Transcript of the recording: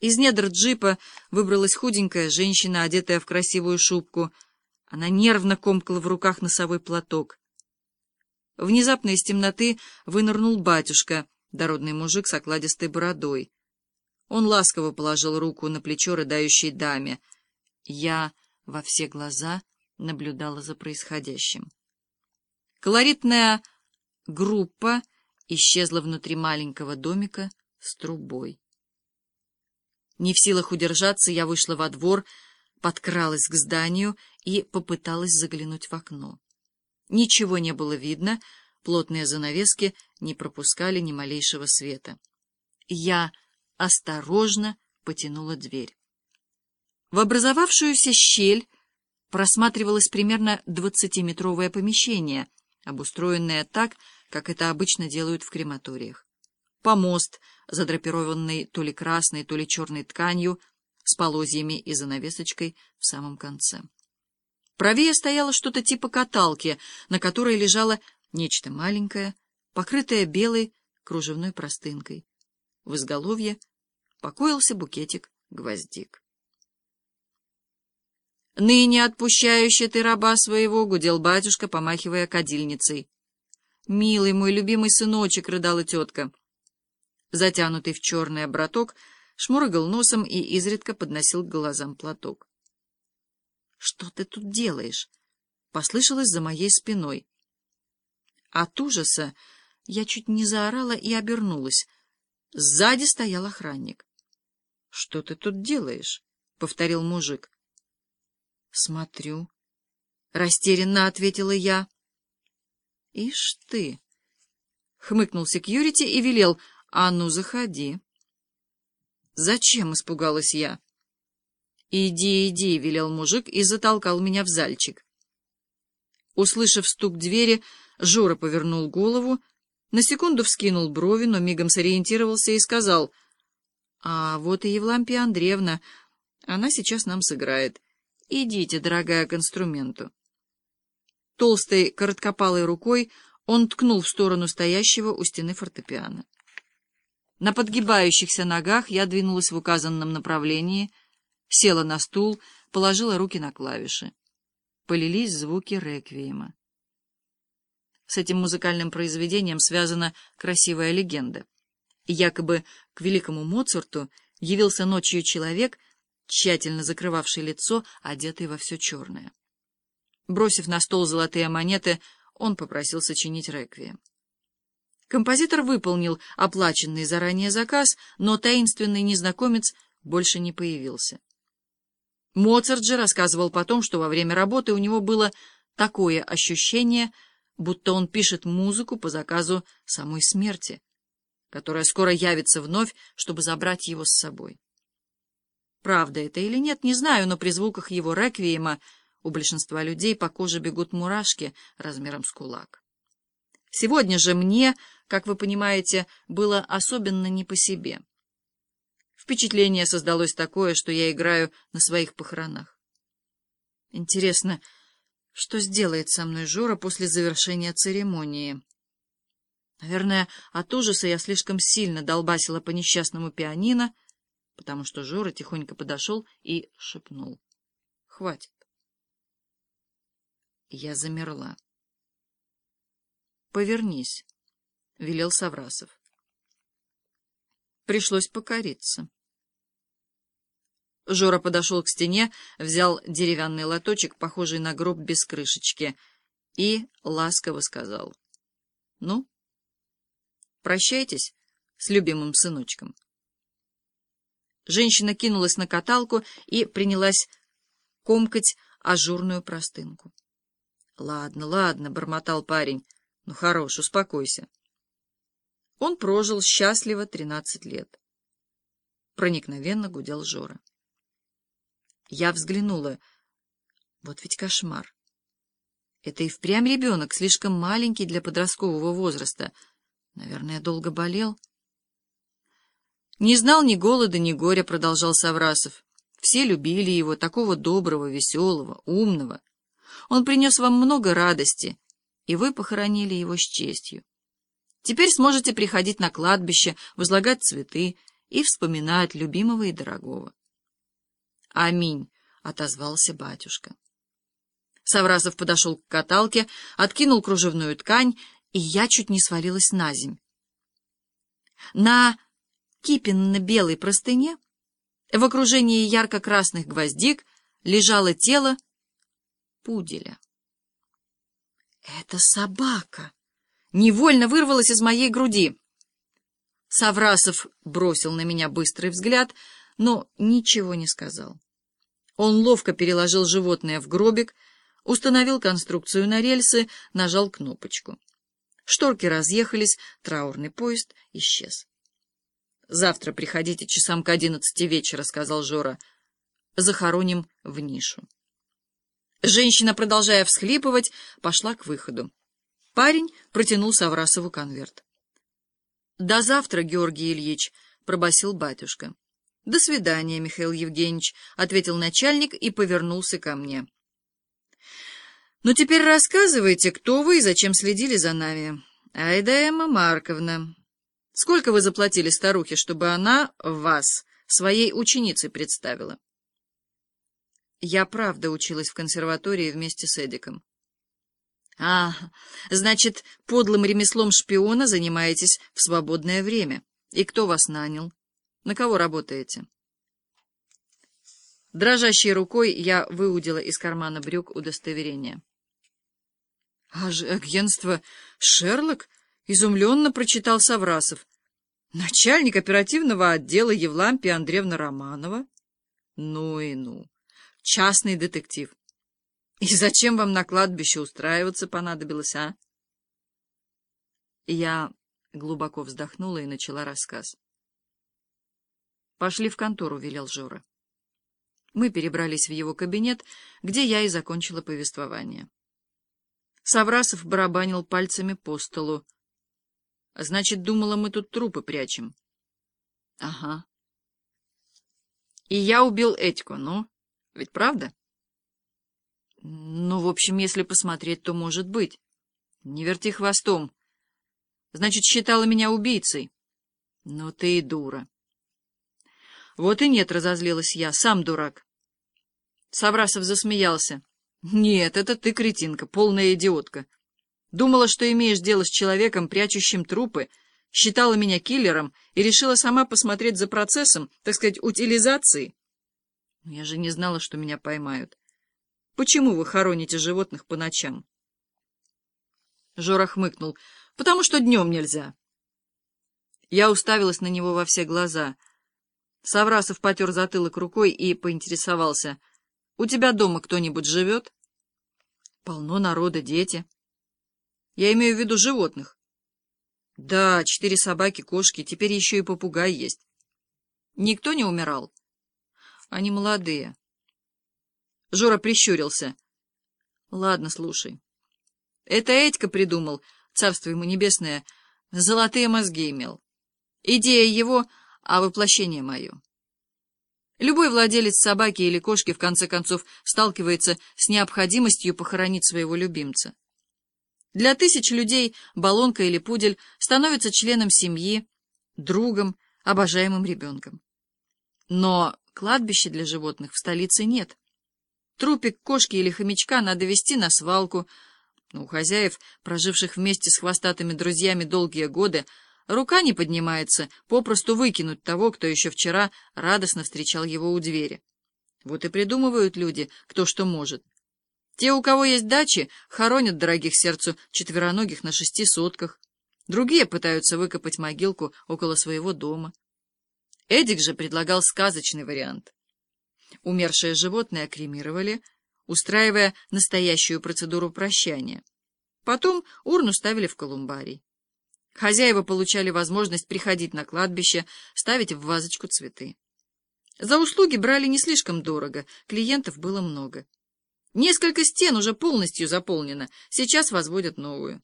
Из недр джипа выбралась худенькая женщина, одетая в красивую шубку. Она нервно комкала в руках носовой платок. Внезапно из темноты вынырнул батюшка, дородный мужик с окладистой бородой. Он ласково положил руку на плечо рыдающей даме. Я во все глаза наблюдала за происходящим. Колоритная группа исчезла внутри маленького домика с трубой. Не в силах удержаться, я вышла во двор, подкралась к зданию и попыталась заглянуть в окно. Ничего не было видно, плотные занавески не пропускали ни малейшего света. Я осторожно потянула дверь. В образовавшуюся щель просматривалось примерно двадцатиметровое помещение, обустроенное так, как это обычно делают в крематориях. Помост, задрапированный то ли красной, то ли черной тканью, с полозьями и занавесочкой в самом конце. Правее стояло что-то типа каталки, на которой лежало нечто маленькое, покрытое белой кружевной простынкой. В изголовье покоился букетик гвоздик. «Ныне отпущающий ты раба своего», — гудел батюшка, помахивая кадильницей. «Милый мой любимый сыночек», — рыдала тетка. Затянутый в черный обраток, шмургал носом и изредка подносил к глазам платок. «Что ты тут делаешь?» — послышалось за моей спиной. От ужаса я чуть не заорала и обернулась. Сзади стоял охранник. — Что ты тут делаешь? — повторил мужик. — Смотрю. — растерянно ответила я. — Ишь ты! — хмыкнул секьюрити и велел. — А ну, заходи. — Зачем? — испугалась я. — Иди, иди, — велел мужик и затолкал меня в зальчик. Услышав стук двери, Жора повернул голову, на секунду вскинул брови, но мигом сориентировался и сказал, «А вот и Евлампия Андреевна, она сейчас нам сыграет. Идите, дорогая, к инструменту». Толстой, короткопалой рукой он ткнул в сторону стоящего у стены фортепиано. На подгибающихся ногах я двинулась в указанном направлении, села на стул, положила руки на клавиши. Полились звуки реквиема. С этим музыкальным произведением связана красивая легенда. Якобы к великому Моцарту явился ночью человек, тщательно закрывавший лицо, одетый во все черное. Бросив на стол золотые монеты, он попросил сочинить реквием. Композитор выполнил оплаченный заранее заказ, но таинственный незнакомец больше не появился. Моцарт же рассказывал потом, что во время работы у него было такое ощущение, будто он пишет музыку по заказу самой смерти, которая скоро явится вновь, чтобы забрать его с собой. Правда это или нет, не знаю, но при звуках его реквиема у большинства людей по коже бегут мурашки размером с кулак. Сегодня же мне, как вы понимаете, было особенно не по себе. Впечатление создалось такое, что я играю на своих похоронах. Интересно, что сделает со мной Жора после завершения церемонии? Наверное, от ужаса я слишком сильно долбасила по несчастному пианино, потому что Жора тихонько подошел и шепнул. — Хватит. Я замерла. — Повернись, — велел Саврасов. Пришлось покориться. Жора подошел к стене, взял деревянный лоточек, похожий на гроб без крышечки, и ласково сказал. — Ну, прощайтесь с любимым сыночком. Женщина кинулась на каталку и принялась комкать ажурную простынку. — Ладно, ладно, — бормотал парень. — Ну, хорош, успокойся. Он прожил счастливо тринадцать лет. Проникновенно гудел Жора. Я взглянула. Вот ведь кошмар. Это и впрямь ребенок, слишком маленький для подросткового возраста. Наверное, долго болел. Не знал ни голода, ни горя, продолжал Саврасов. Все любили его, такого доброго, веселого, умного. Он принес вам много радости, и вы похоронили его с честью. Теперь сможете приходить на кладбище, возлагать цветы и вспоминают любимого и дорогого. «Аминь», — отозвался батюшка. Саврасов подошел к каталке, откинул кружевную ткань, и я чуть не свалилась на земь. На кипенно-белой простыне в окружении ярко-красных гвоздик лежало тело пуделя. «Это собака!» Невольно вырвалась из моей груди. Саврасов бросил на меня быстрый взгляд, но ничего не сказал. Он ловко переложил животное в гробик, установил конструкцию на рельсы, нажал кнопочку. Шторки разъехались, траурный поезд исчез. «Завтра приходите часам к одиннадцати вечера», — сказал Жора. «Захороним в нишу». Женщина, продолжая всхлипывать, пошла к выходу. Парень протянул Саврасову конверт. «До завтра, Георгий Ильич», — пробасил батюшка. «До свидания, Михаил Евгеньевич», — ответил начальник и повернулся ко мне. «Ну, теперь рассказывайте, кто вы и зачем следили за нами. Айда Эмма Марковна, сколько вы заплатили старухе, чтобы она вас своей ученицей представила?» Я правда училась в консерватории вместе с Эдиком. А, значит, подлым ремеслом шпиона занимаетесь в свободное время. И кто вас нанял? На кого работаете? Дрожащей рукой я выудила из кармана брюк удостоверение. — А же агентство «Шерлок»? — изумленно прочитал Саврасов. — Начальник оперативного отдела Евлампия Андреевна Романова? Ну и ну. Частный детектив. И зачем вам на кладбище устраиваться понадобилось, а? Я глубоко вздохнула и начала рассказ. «Пошли в контору», — велел Жора. Мы перебрались в его кабинет, где я и закончила повествование. Саврасов барабанил пальцами по столу. «Значит, думала, мы тут трупы прячем». «Ага». «И я убил Этьку, ну, ведь правда?» Ну, в общем, если посмотреть, то может быть. Не верти хвостом. Значит, считала меня убийцей. Ну ты и дура. Вот и нет, разозлилась я, сам дурак. Саврасов засмеялся. Нет, это ты, кретинка, полная идиотка. Думала, что имеешь дело с человеком, прячущим трупы, считала меня киллером и решила сама посмотреть за процессом, так сказать, утилизации. Я же не знала, что меня поймают. Почему вы хороните животных по ночам? Жора хмыкнул. Потому что днем нельзя. Я уставилась на него во все глаза. Саврасов потер затылок рукой и поинтересовался. — У тебя дома кто-нибудь живет? — Полно народа, дети. — Я имею в виду животных. — Да, четыре собаки, кошки, теперь еще и попугай есть. — Никто не умирал? — Они молодые. Жора прищурился. — Ладно, слушай. Это Этька придумал, царство ему небесное, золотые мозги имел. Идея его, а воплощение мое. Любой владелец собаки или кошки в конце концов сталкивается с необходимостью похоронить своего любимца. Для тысяч людей баллонка или пудель становится членом семьи, другом, обожаемым ребенком. Но кладбища для животных в столице нет. Трупик кошки или хомячка надо везти на свалку. Но у хозяев, проживших вместе с хвостатыми друзьями долгие годы, рука не поднимается попросту выкинуть того, кто еще вчера радостно встречал его у двери. Вот и придумывают люди, кто что может. Те, у кого есть дачи, хоронят дорогих сердцу четвероногих на шести сотках. Другие пытаются выкопать могилку около своего дома. Эдик же предлагал сказочный вариант. Умершее животное кремировали, устраивая настоящую процедуру прощания. Потом урну ставили в колумбарий. Хозяева получали возможность приходить на кладбище, ставить в вазочку цветы. За услуги брали не слишком дорого, клиентов было много. Несколько стен уже полностью заполнено, сейчас возводят новую.